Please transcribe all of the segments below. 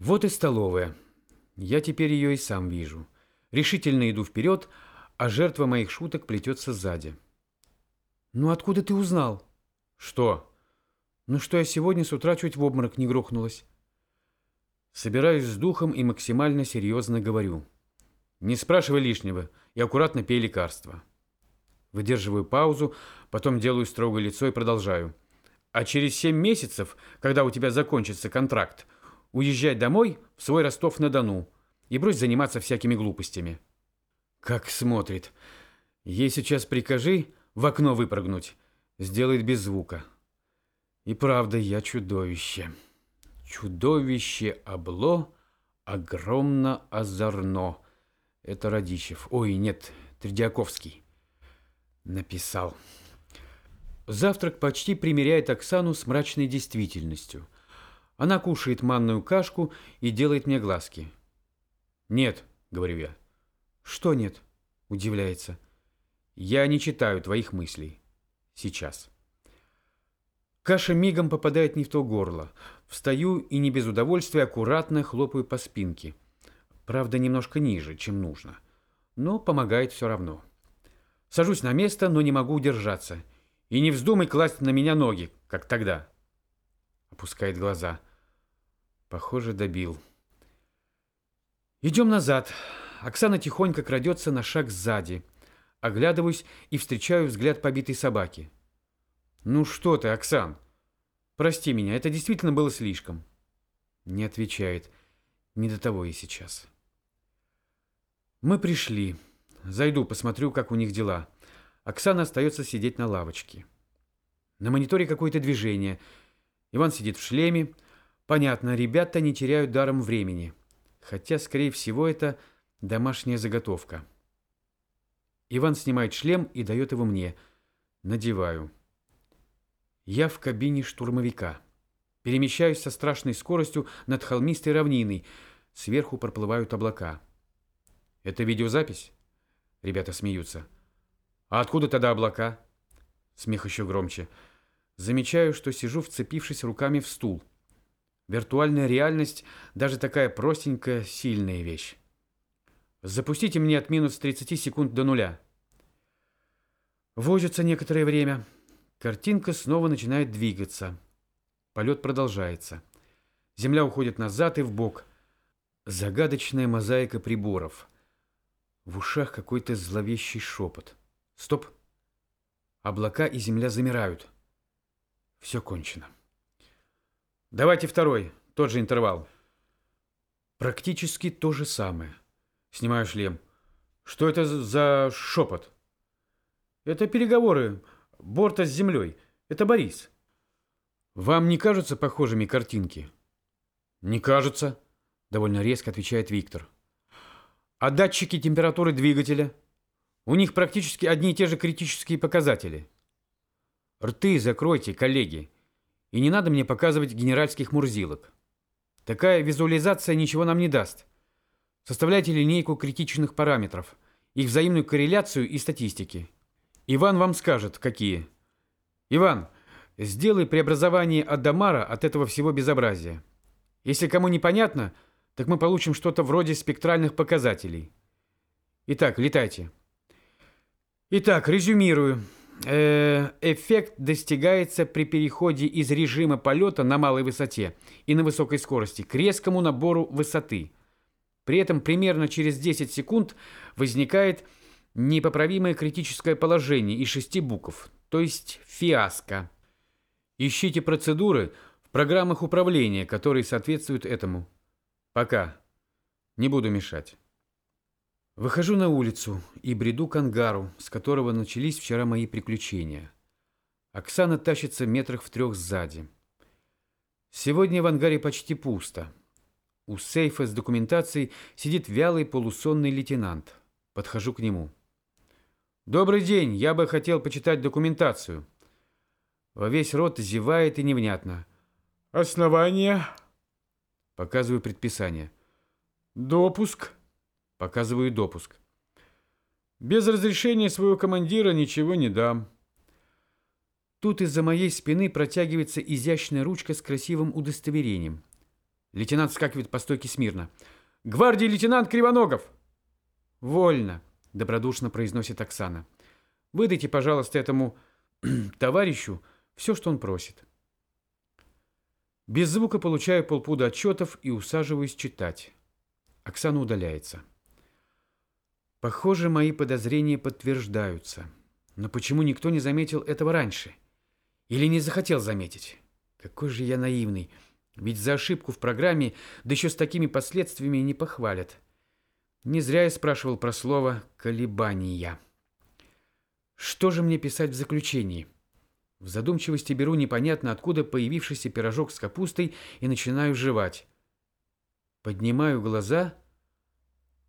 Вот и столовая. Я теперь ее и сам вижу. Решительно иду вперед, а жертва моих шуток плетется сзади. «Ну откуда ты узнал?» «Что?» «Ну что я сегодня с утра чуть в обморок не грохнулась». Собираюсь с духом и максимально серьезно говорю. Не спрашивай лишнего и аккуратно пей лекарства. Выдерживаю паузу, потом делаю строгое лицо и продолжаю. А через семь месяцев, когда у тебя закончится контракт, уезжай домой в свой Ростов-на-Дону и брось заниматься всякими глупостями. Как смотрит. Ей сейчас прикажи в окно выпрыгнуть. Сделает без звука. И правда, я чудовище. Чудовище обло, огромно озорно. Это Радищев. Ой, нет, Тредиаковский. Написал. Завтрак почти примеряет Оксану с мрачной действительностью. Она кушает манную кашку и делает мне глазки. «Нет», — говорю я. «Что нет?» — удивляется. «Я не читаю твоих мыслей. Сейчас». Каша мигом попадает не в то горло. Встаю и не без удовольствия аккуратно хлопаю по спинке. Правда, немножко ниже, чем нужно. Но помогает все равно. Сажусь на место, но не могу удержаться. И не вздумай класть на меня ноги, как тогда. Опускает глаза. Похоже, добил. Идем назад. Оксана тихонько крадется на шаг сзади. Оглядываюсь и встречаю взгляд побитой собаки. «Ну что ты, Оксан? Прости меня, это действительно было слишком». Не отвечает. Не до того и сейчас. Мы пришли. Зайду, посмотрю, как у них дела. Оксана остается сидеть на лавочке. На мониторе какое-то движение. Иван сидит в шлеме. Понятно, ребята не теряют даром времени. Хотя, скорее всего, это домашняя заготовка. Иван снимает шлем и дает его мне. Надеваю. Я в кабине штурмовика. Перемещаюсь со страшной скоростью над холмистой равниной. Сверху проплывают облака. Это видеозапись? Ребята смеются. А откуда тогда облака? Смех еще громче. Замечаю, что сижу, вцепившись руками в стул. Виртуальная реальность, даже такая простенькая, сильная вещь. Запустите мне от минус 30 секунд до нуля. Возится некоторое время. Картинка снова начинает двигаться. Полет продолжается. Земля уходит назад и в бок. Загадочная мозаика приборов. В ушах какой-то зловещий шепот. Стоп. Облака и земля замирают. Все кончено. Давайте второй, тот же интервал. Практически то же самое. Снимаю шлем. Что это за шепот? Это переговоры борта с землей. Это Борис. Вам не кажутся похожими картинки? Не кажется, довольно резко отвечает Виктор. А датчики температуры двигателя? У них практически одни и те же критические показатели. Рты закройте, коллеги. И не надо мне показывать генеральских мурзилок. Такая визуализация ничего нам не даст. Составляйте линейку критичных параметров, их взаимную корреляцию и статистики. Иван вам скажет, какие. Иван, сделай преобразование Адамара от этого всего безобразия. Если кому непонятно, так мы получим что-то вроде спектральных показателей. Итак, летайте. Итак, резюмирую. Э, эффект достигается при переходе из режима полета на малой высоте и на высокой скорости к резкому набору высоты. При этом примерно через 10 секунд возникает непоправимое критическое положение из шести букв, то есть фиаско. Ищите процедуры в программах управления, которые соответствуют этому. Пока. Не буду мешать. Выхожу на улицу и бреду к ангару, с которого начались вчера мои приключения. Оксана тащится метрах в трех сзади. Сегодня в ангаре почти пусто. У сейфа с документацией сидит вялый полусонный лейтенант. Подхожу к нему. «Добрый день, я бы хотел почитать документацию». Во весь рот зевает и невнятно. «Основание?» Показываю предписание. Допуск. Показываю допуск. Без разрешения своего командира ничего не дам. Тут из-за моей спины протягивается изящная ручка с красивым удостоверением. Лейтенант скакивает по стойке смирно. «Гвардии лейтенант Кривоногов!» «Вольно!» — добродушно произносит Оксана. «Выдайте, пожалуйста, этому товарищу все, что он просит». Без звука получаю полпуда отчетов и усаживаюсь читать. Оксана удаляется. Похоже, мои подозрения подтверждаются. Но почему никто не заметил этого раньше? Или не захотел заметить? Какой же я наивный. Ведь за ошибку в программе, да еще с такими последствиями, не похвалят. Не зря я спрашивал про слово «колебания». Что же мне писать в заключении? В задумчивости беру непонятно откуда появившийся пирожок с капустой и начинаю жевать. Поднимаю глаза.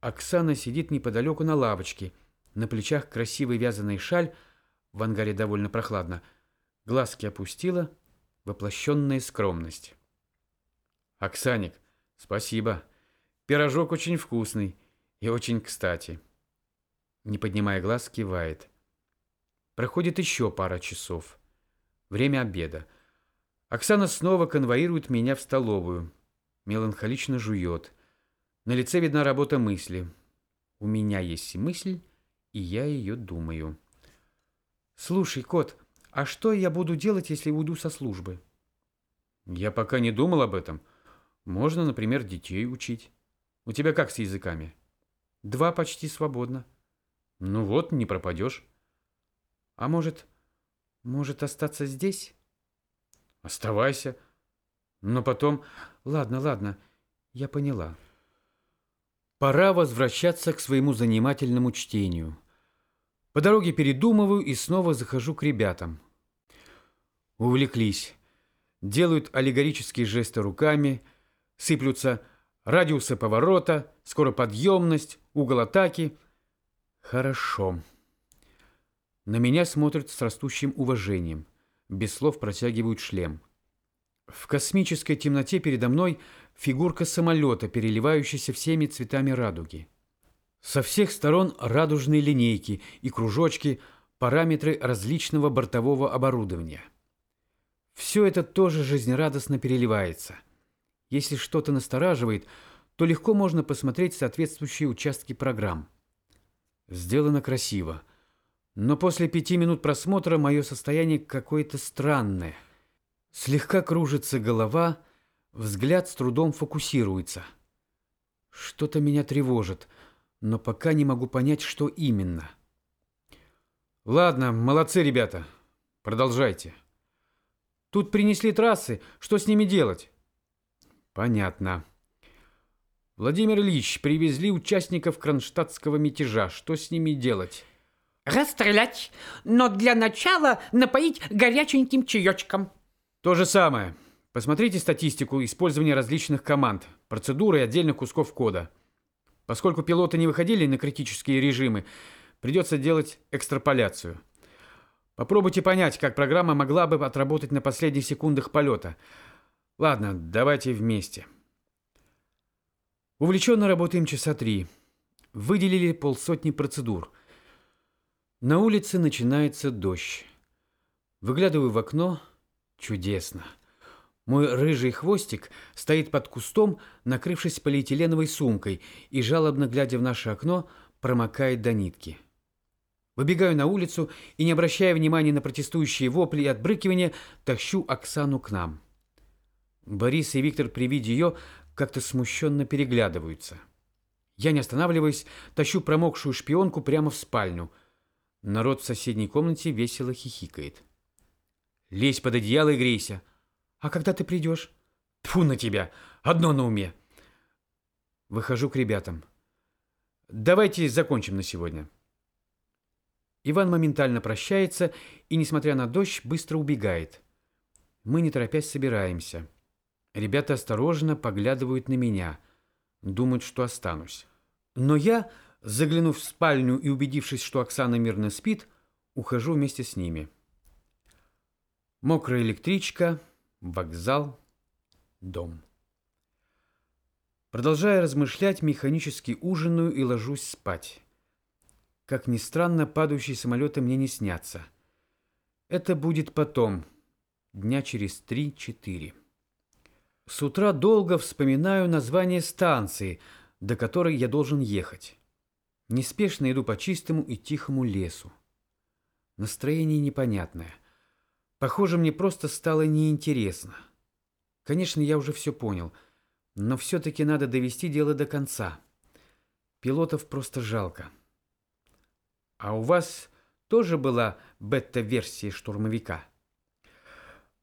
Оксана сидит неподалеку на лавочке. На плечах красивый вязаный шаль. В ангаре довольно прохладно. Глазки опустила. Воплощенная скромность. Оксаник, спасибо. Пирожок очень вкусный и очень кстати. Не поднимая глаз, кивает. Проходит еще пара часов. Время обеда. Оксана снова конвоирует меня в столовую. Меланхолично жует. На лице видна работа мысли. У меня есть мысль, и я ее думаю. «Слушай, кот, а что я буду делать, если уйду со службы?» «Я пока не думал об этом. Можно, например, детей учить. У тебя как с языками?» «Два почти свободно». «Ну вот, не пропадешь». «А может, может остаться здесь? Оставайся. Но потом... Ладно, ладно, я поняла. Пора возвращаться к своему занимательному чтению. По дороге передумываю и снова захожу к ребятам. Увлеклись. Делают аллегорические жесты руками, сыплются радиусы поворота, скороподъемность, угол атаки. Хорошо. На меня смотрят с растущим уважением. Без слов протягивают шлем. В космической темноте передо мной фигурка самолета, переливающаяся всеми цветами радуги. Со всех сторон радужные линейки и кружочки, параметры различного бортового оборудования. Все это тоже жизнерадостно переливается. Если что-то настораживает, то легко можно посмотреть соответствующие участки программ. Сделано красиво. Но после пяти минут просмотра мое состояние какое-то странное. Слегка кружится голова, взгляд с трудом фокусируется. Что-то меня тревожит, но пока не могу понять, что именно. Ладно, молодцы, ребята. Продолжайте. Тут принесли трассы, что с ними делать? Понятно. Владимир Ильич, привезли участников кронштадтского мятежа. Что с ними делать? Расстрелять, но для начала напоить горяченьким чаечком. То же самое. Посмотрите статистику использования различных команд, процедуры и отдельных кусков кода. Поскольку пилоты не выходили на критические режимы, придется делать экстраполяцию. Попробуйте понять, как программа могла бы отработать на последних секундах полета. Ладно, давайте вместе. Увлеченно работаем часа три. Выделили полсотни процедур – на улице начинается дождь. Выглядываю в окно. Чудесно. Мой рыжий хвостик стоит под кустом, накрывшись полиэтиленовой сумкой, и, жалобно глядя в наше окно, промокает до нитки. Выбегаю на улицу и, не обращая внимания на протестующие вопли и отбрыкивания, тащу Оксану к нам. Борис и Виктор при виде ее как-то смущенно переглядываются. Я, не останавливаясь, тащу промокшую шпионку прямо в спальню – Народ в соседней комнате весело хихикает. Лезь под одеяло и грейся. А когда ты придешь? Тьфу на тебя! Одно на уме. Выхожу к ребятам. Давайте закончим на сегодня. Иван моментально прощается и, несмотря на дождь, быстро убегает. Мы, не торопясь, собираемся. Ребята осторожно поглядывают на меня. Думают, что останусь. Но я Заглянув в спальню и убедившись, что Оксана мирно спит, ухожу вместе с ними. Мокрая электричка, вокзал, дом. Продолжая размышлять, механически ужинаю и ложусь спать. Как ни странно, падающие самолеты мне не снятся. Это будет потом, дня через три-четыре. С утра долго вспоминаю название станции, до которой я должен ехать. Неспешно иду по чистому и тихому лесу. Настроение непонятное. Похоже, мне просто стало неинтересно. Конечно, я уже все понял, но все-таки надо довести дело до конца. Пилотов просто жалко. А у вас тоже была бета-версия штурмовика?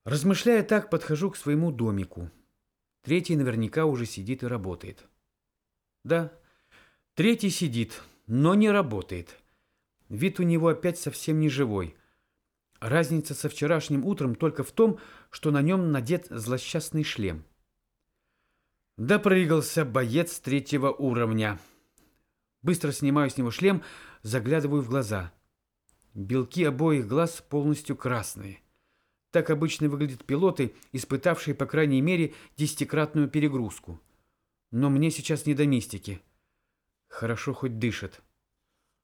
Размышляя так, подхожу к своему домику. Третий наверняка уже сидит и работает. Да, третий сидит, но не работает. Вид у него опять совсем не живой. Разница со вчерашним утром только в том, что на нем надет злосчастный шлем. Да прыгался боец третьего уровня. Быстро снимаю с него шлем, заглядываю в глаза. Белки обоих глаз полностью красные. Так обычно выглядят пилоты, испытавшие, по крайней мере, десятикратную перегрузку. Но мне сейчас не до мистики. Хорошо хоть дышит.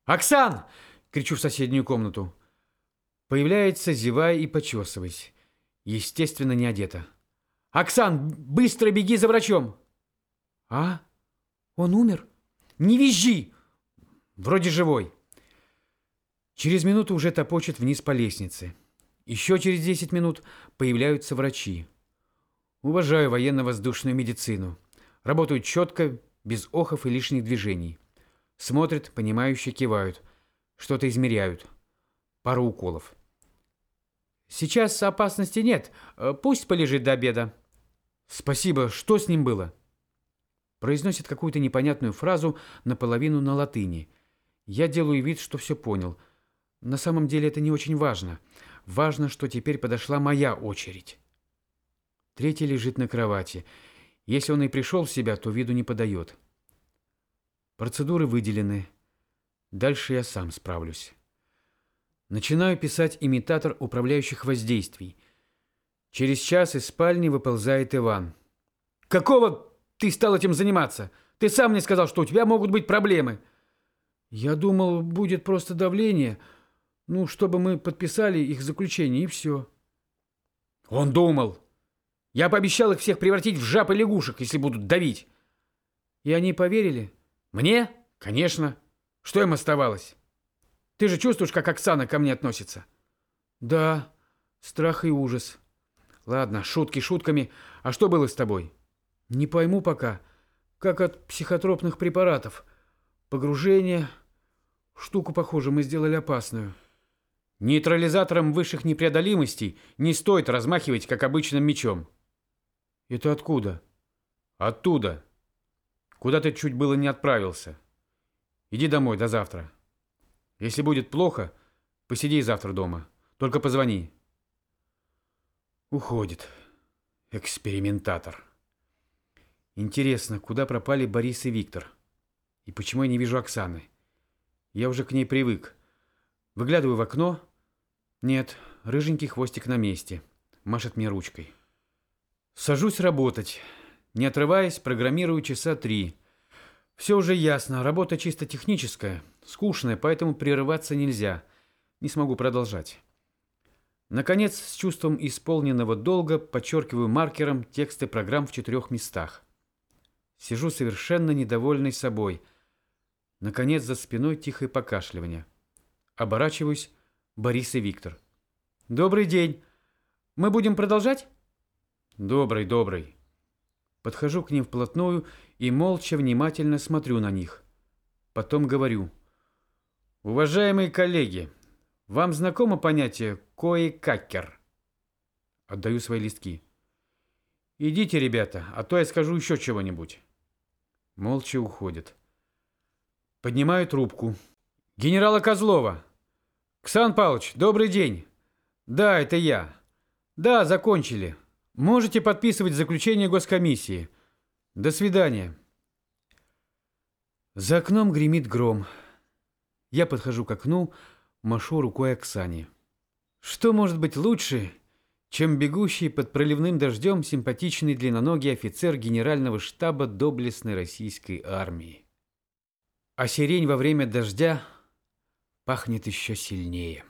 «Оксан!» — кричу в соседнюю комнату. Появляется, зевая и почесываясь. Естественно, не одета. «Оксан, быстро беги за врачом!» «А? Он умер?» «Не визжи!» «Вроде живой». Через минуту уже топочет вниз по лестнице. Еще через 10 минут появляются врачи. Уважаю военно-воздушную медицину. Работают четко, без охов и лишних движений. Смотрят, понимающе кивают. Что-то измеряют. Пару уколов. Сейчас опасности нет. Пусть полежит до обеда. Спасибо. Что с ним было? Произносит какую-то непонятную фразу наполовину на латыни. Я делаю вид, что все понял. На самом деле это не очень важно. Важно, что теперь подошла моя очередь. Третий лежит на кровати. Если он и пришел в себя, то виду не подает. Процедуры выделены. Дальше я сам справлюсь. Начинаю писать имитатор управляющих воздействий. Через час из спальни выползает Иван. «Какого ты стал этим заниматься? Ты сам мне сказал, что у тебя могут быть проблемы». «Я думал, будет просто давление». Ну, чтобы мы подписали их заключение, и все. Он думал. Я пообещал их всех превратить в жаб и лягушек, если будут давить. И они поверили? Мне? Конечно. Что им оставалось? Ты же чувствуешь, как Оксана ко мне относится? Да, страх и ужас. Ладно, шутки шутками. А что было с тобой? Не пойму пока. Как от психотропных препаратов. Погружение. Штуку, похоже, мы сделали опасную. Нейтрализатором высших непреодолимостей не стоит размахивать, как обычным мечом. Это откуда? Оттуда. Куда ты чуть было не отправился. Иди домой до завтра. Если будет плохо, посиди завтра дома. Только позвони. Уходит. Экспериментатор. Интересно, куда пропали Борис и Виктор? И почему я не вижу Оксаны? Я уже к ней привык. Выглядываю в окно. Нет, рыженький хвостик на месте. Машет мне ручкой. Сажусь работать. Не отрываясь, программирую часа три. Все уже ясно. Работа чисто техническая. Скучная, поэтому прерываться нельзя. Не смогу продолжать. Наконец, с чувством исполненного долга подчеркиваю маркером тексты программ в четырех местах. Сижу совершенно недовольный собой. Наконец, за спиной тихое покашливание. Оборачиваюсь. Борис и Виктор. «Добрый день. Мы будем продолжать?» «Добрый, добрый». Подхожу к ним вплотную и молча внимательно смотрю на них. Потом говорю. «Уважаемые коллеги, вам знакомо понятие «коекакер»?» Отдаю свои листки. «Идите, ребята, а то я скажу еще чего-нибудь». Молча уходят. Поднимаю трубку. «Генерала Козлова!» «Ксан Павлович, добрый день!» «Да, это я. Да, закончили. Можете подписывать заключение госкомиссии. До свидания». За окном гремит гром. Я подхожу к окну, машу рукой Оксане. Что может быть лучше, чем бегущий под проливным дождем симпатичный длинноногий офицер генерального штаба доблестной российской армии? А сирень во время дождя пахнет еще сильнее.